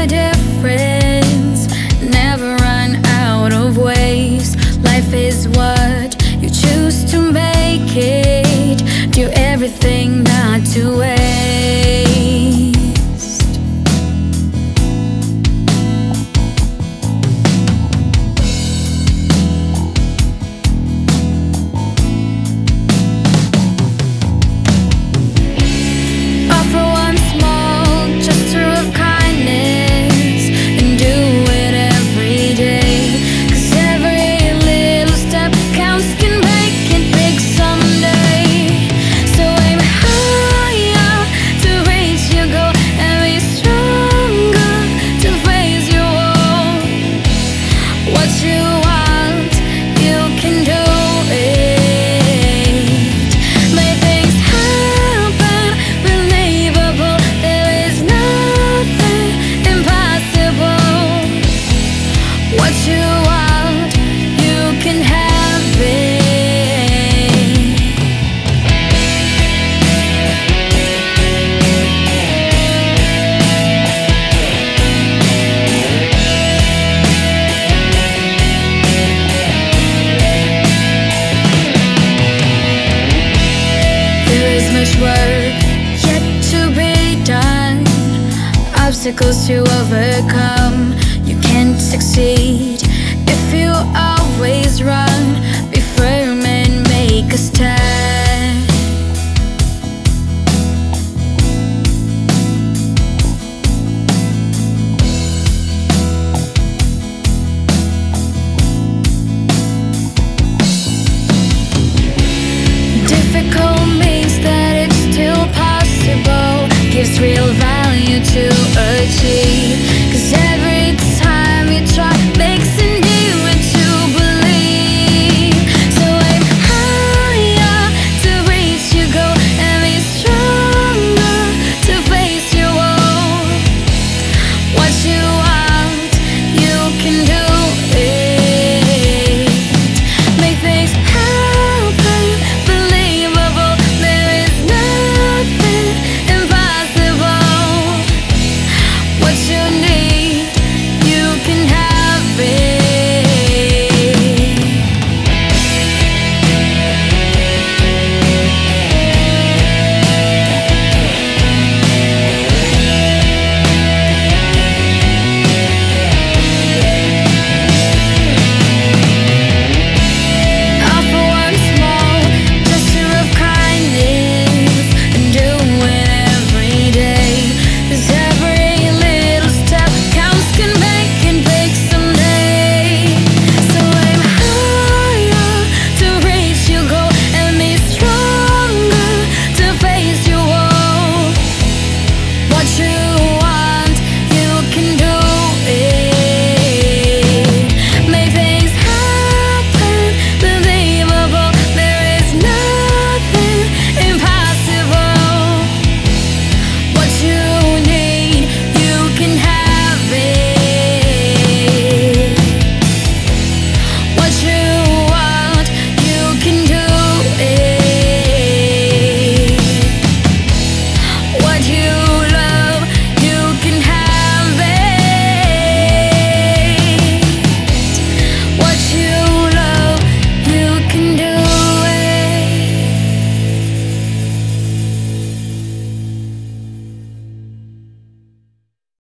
the difference. Never run out of ways. Life is what you choose to make it. Do everything not to waste. work yet to be done, obstacles to overcome. You can't succeed what you need.